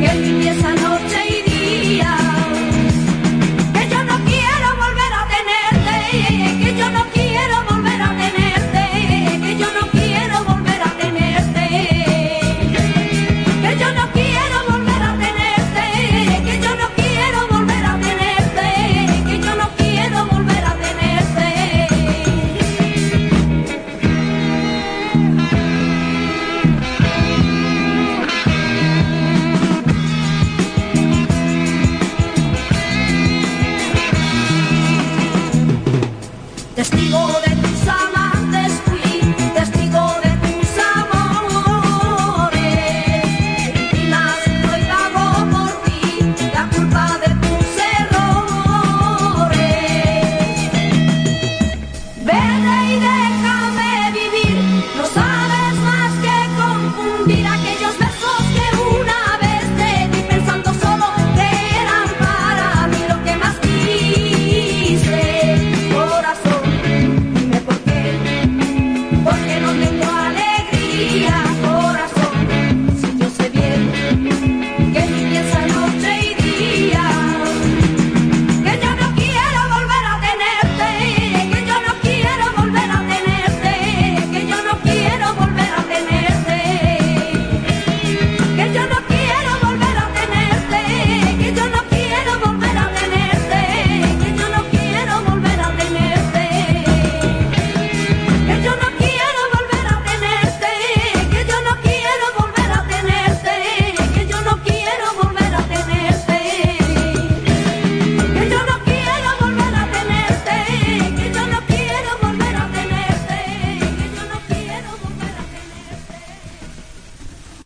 get amigo de